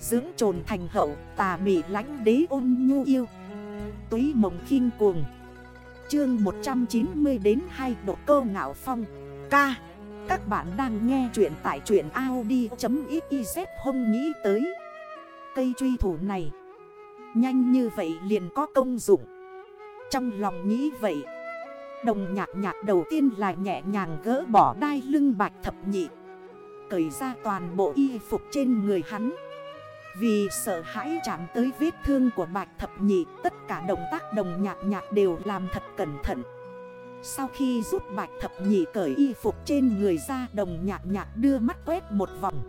Dưỡng trồn thành hậu, tà mị lánh đế ôn nhu yêu. Túy mộng khinh cuồng. Chương 190 đến 2 độ cơ ngạo phong. Ca. Các bạn đang nghe chuyện tại truyện Audi.xyz không nghĩ tới. Cây truy thủ này. Nhanh như vậy liền có công dụng. Trong lòng nghĩ vậy, Đồng nhạc nhạc đầu tiên là nhẹ nhàng gỡ bỏ đai lưng bạch thập nhị. Cởi ra toàn bộ y phục trên người hắn. Vì sợ hãi chạm tới vết thương của bạch thập nhị, Tất cả động tác đồng nhạc nhạc đều làm thật cẩn thận. Sau khi giúp bạch thập nhị cởi y phục trên người ra, Đồng nhạc nhạc đưa mắt quét một vòng.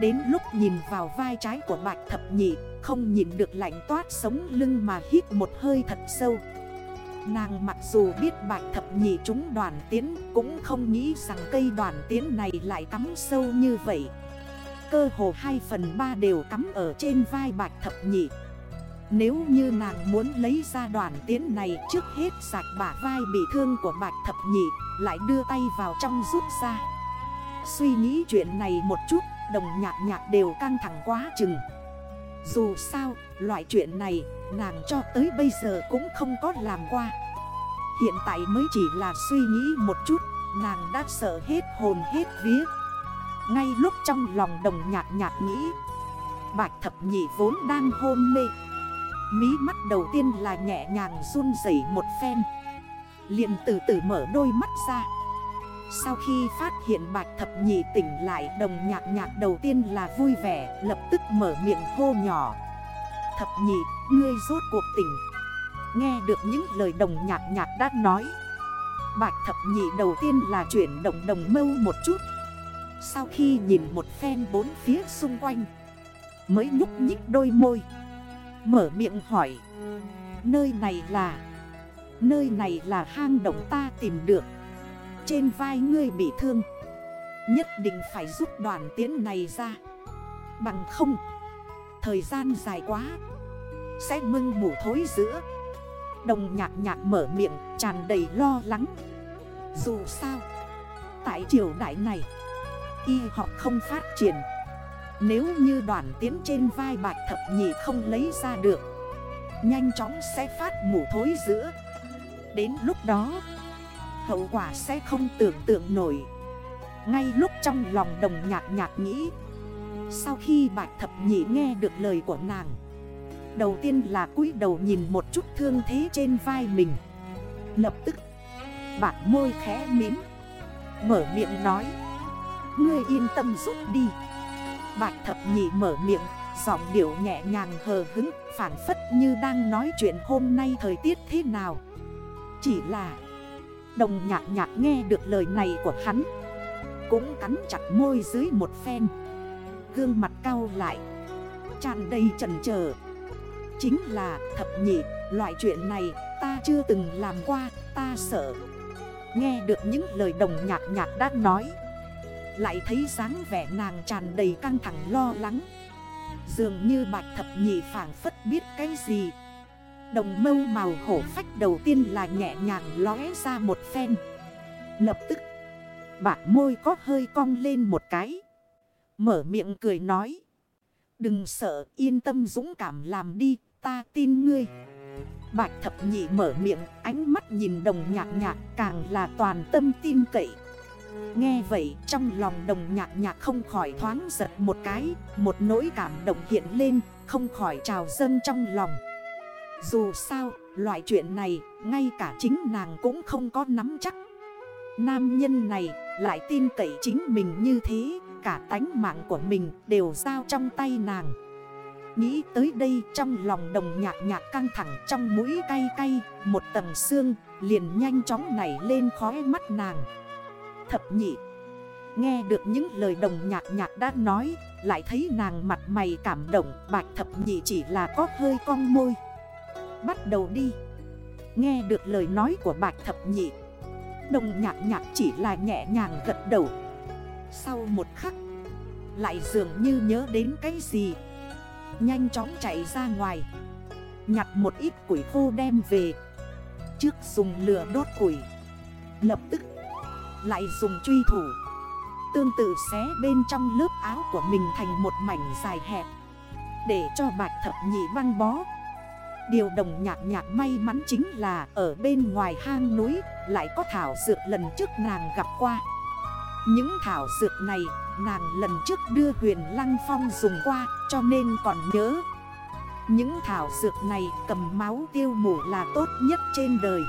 Đến lúc nhìn vào vai trái của bạch thập nhị, Không nhìn được lạnh toát sống lưng mà hít một hơi thật sâu. Nàng mặc dù biết bạch thập nhị chúng đoàn tiến, Cũng không nghĩ rằng cây đoàn tiến này lại cắm sâu như vậy. Cơ hồ 2 phần 3 đều cắm ở trên vai bạch thập nhị. Nếu như nàng muốn lấy ra đoàn tiến này trước hết sạch bả vai bị thương của bạch thập nhị Lại đưa tay vào trong rút ra. Suy nghĩ chuyện này một chút Đồng nhạc nhạc đều căng thẳng quá chừng. Dù sao, loại chuyện này nàng cho tới bây giờ cũng không có làm qua. Hiện tại mới chỉ là suy nghĩ một chút Nàng đã sợ hết hồn hết vía. Ngay lúc trong lòng đồng nhạc nhạc nghĩ Bạch thập nhị vốn đang hôn mê. Mí mắt đầu tiên là nhẹ nhàng run rẩy một phen. Liền từ từ mở đôi mắt ra. Sau khi phát hiện bạch thập nhị tỉnh lại Đồng nhạc nhạc đầu tiên là vui vẻ Lập tức mở miệng hô nhỏ. Thập nhị, ngươi rốt cuộc tỉnh. Nghe được những lời đồng nhạc nhạc đã nói Bạch thập nhị đầu tiên là chuyển động đồng mâu một chút. Sau khi nhìn một phen bốn phía xung quanh, Mới nhúc nhích đôi môi, Mở miệng hỏi, Nơi này là, Nơi này là hang động ta tìm được. Trên vai ngươi bị thương, Nhất định phải giúp đoàn tiến này ra. Bằng không, Thời gian dài quá, Sẽ mưng mủ thối giữa. Đồng nhạc nhạc mở miệng tràn đầy lo lắng. Dù sao, Tại triều đại này Y họ không phát triển. Nếu như đoàn tiến trên vai bạch thập nhị không lấy ra được, Nhanh chóng sẽ phát mũ thối giữa. Đến lúc đó, Hậu quả sẽ không tưởng tượng nổi. Ngay lúc trong lòng đồng nhạc nhạc nghĩ, Sau khi bạch thập nhị nghe được lời của nàng, Đầu tiên là cúi đầu nhìn một chút thương thế trên vai mình. Lập tức Bạn môi khẽ mím, Mở miệng nói Ngươi yên tâm rút đi. Bạch thập nhị mở miệng, Giọng điệu nhẹ nhàng hờ hứng Phản phất như đang nói chuyện hôm nay thời tiết thế nào. Chỉ là, Đồng nhạc nhạc nghe được lời này của hắn, Cũng cắn chặt môi dưới một phen. Gương mặt cau lại, tràn đầy trần chờ. Chính là thập nhị, Loại chuyện này ta chưa từng làm qua, Ta sợ. Nghe được những lời đồng nhạc nhạc đã nói lại thấy dáng vẻ nàng tràn đầy căng thẳng lo lắng. Dường như bạch thập nhị phản phất biết cái gì. Đồng mâu màu hổ phách đầu tiên là nhẹ nhàng lóe ra một phen. Lập tức Bạc môi có hơi cong lên một cái. Mở miệng cười nói. Đừng sợ, yên tâm dũng cảm làm đi, ta tin ngươi. Bạch thập nhị mở miệng, ánh mắt nhìn đồng nhạc nhạc càng là toàn tâm tin cậy. Nghe vậy, trong lòng đồng nhạc nhạc không khỏi thoáng giật một cái, Một nỗi cảm động hiện lên, không khỏi trào dâng trong lòng. Dù sao, loại chuyện này, ngay cả chính nàng cũng không có nắm chắc. Nam nhân này, lại tin cậy chính mình như thế, Cả tánh mạng của mình đều giao trong tay nàng. Nghĩ tới đây, trong lòng đồng nhạc nhạc căng thẳng trong mũi cay cay, Một tầng xương, liền nhanh chóng nảy lên khói mắt nàng. Thập nhị. Nghe được những lời đồng nhạc nhạc đã nói, Lại thấy nàng mặt mày cảm động, Bạch thập nhị chỉ là có hơi cong môi. Bắt đầu đi. Nghe được lời nói của bạch thập nhị, Đồng nhạc nhạc chỉ là nhẹ nhàng gật đầu. Sau một khắc, Lại dường như nhớ đến cái gì. Nhanh chóng chạy ra ngoài, Nhặt một ít củi khô đem về. Trước dùng lửa đốt củi, Lập tức lại dùng truy thủ. Tương tự xé bên trong lớp áo của mình thành một mảnh dài hẹp. Để cho bạch thập nhị băng bó. Điều đồng nhạc nhạc may mắn chính là Ở bên ngoài hang núi Lại có thảo dược lần trước nàng gặp qua. Những thảo dược này Nàng lần trước đưa huyền lăng phong dùng qua Cho nên còn nhớ. Những thảo dược này cầm máu tiêu mủ là tốt nhất trên đời.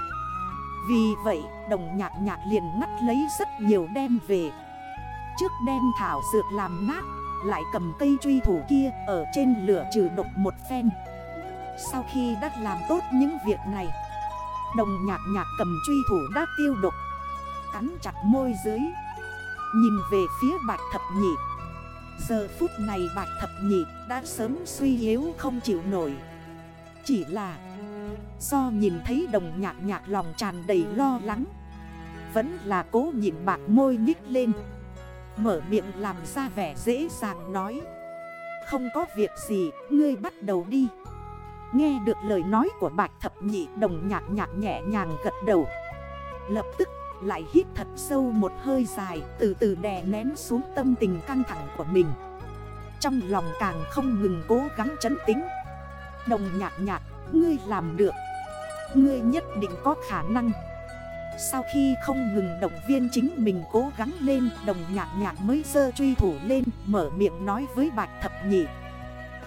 Vì vậy, đồng nhạc nhạc liền ngắt lấy rất nhiều đem về. Trước đem thảo dược làm nát, Lại cầm cây truy thủ kia ở trên lửa trừ độc một phen. Sau khi đã làm tốt những việc này, Đồng nhạc nhạc cầm truy thủ đã tiêu độc, Cắn chặt môi dưới. Nhìn về phía bạch thập nhị, Giờ phút này bạch thập nhị đã sớm suy yếu không chịu nổi. Chỉ là Do nhìn thấy đồng nhạc nhạc lòng tràn đầy lo lắng. Vẫn là cố nhìn bạc môi nhích lên. Mở miệng làm ra vẻ dễ dàng nói. Không có việc gì, ngươi bắt đầu đi. Nghe được lời nói của bạch thập nhị đồng nhạc nhạc nhẹ nhàng gật đầu. Lập tức lại hít thật sâu một hơi dài Từ từ đè nén xuống tâm tình căng thẳng của mình. Trong lòng càng không ngừng cố gắng chấn tính Đồng nhạc nhạc, ngươi làm được. Ngươi nhất định có khả năng. Sau khi không ngừng động viên chính mình cố gắng lên Đồng nhạc nhạc mới dơ truy thủ lên Mở miệng nói với bạch thập nhị.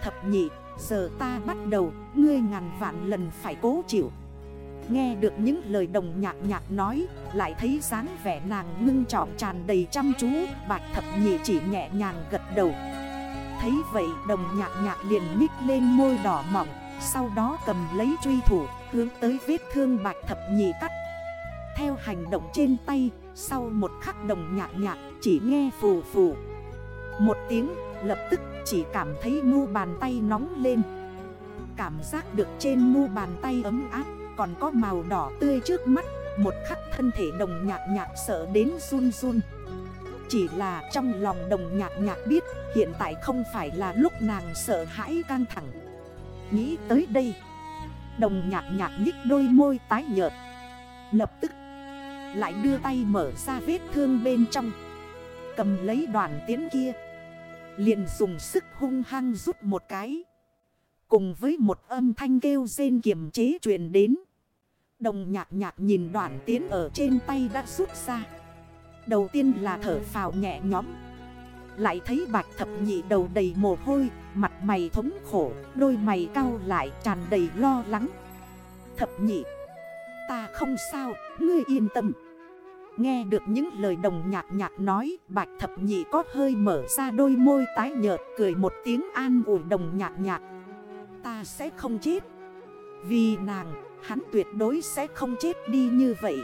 Thập nhị, giờ ta bắt đầu Ngươi ngàn vạn lần phải cố chịu. Nghe được những lời đồng nhạc nhạc nói Lại thấy dáng vẻ nàng ngưng trọng tràn đầy chăm chú Bạch thập nhị chỉ nhẹ nhàng gật đầu. Thấy vậy đồng nhạc nhạc liền mít lên môi đỏ mỏng sau đó cầm lấy truy thủ, hướng tới vết thương bạch thập nhị cắt. Theo hành động trên tay, Sau một khắc đồng nhạc nhạc, chỉ nghe phù phù. Một tiếng, lập tức chỉ cảm thấy mu bàn tay nóng lên. Cảm giác được trên mu bàn tay ấm áp, Còn có màu đỏ tươi trước mắt. Một khắc thân thể đồng nhạc nhạc sợ đến run run. Chỉ là trong lòng đồng nhạc nhạc biết, Hiện tại không phải là lúc nàng sợ hãi căng thẳng. Nghĩ tới đây. Đồng nhạc nhạc nhích đôi môi tái nhợt. Lập tức, Lại đưa tay mở ra vết thương bên trong. Cầm lấy đoàn tiến kia. Liền dùng sức hung hăng rút một cái. Cùng với một âm thanh kêu rên kiềm chế truyền đến. Đồng nhạc nhạc nhìn đoạn tiến ở trên tay đã rút ra. Đầu tiên là thở phào nhẹ nhõm. Lại thấy bạch thập nhị đầu đầy mồ hôi. Mặt mày thống khổ, Đôi mày cao lại tràn đầy lo lắng. Thập nhị, Ta không sao, Ngươi yên tâm. Nghe được những lời đồng nhạc nhạc nói, Bạch thập nhị có hơi mở ra đôi môi tái nhợt Cười một tiếng an ủi đồng nhạc nhạc. Ta sẽ không chết. Vì nàng, hắn tuyệt đối sẽ không chết đi như vậy.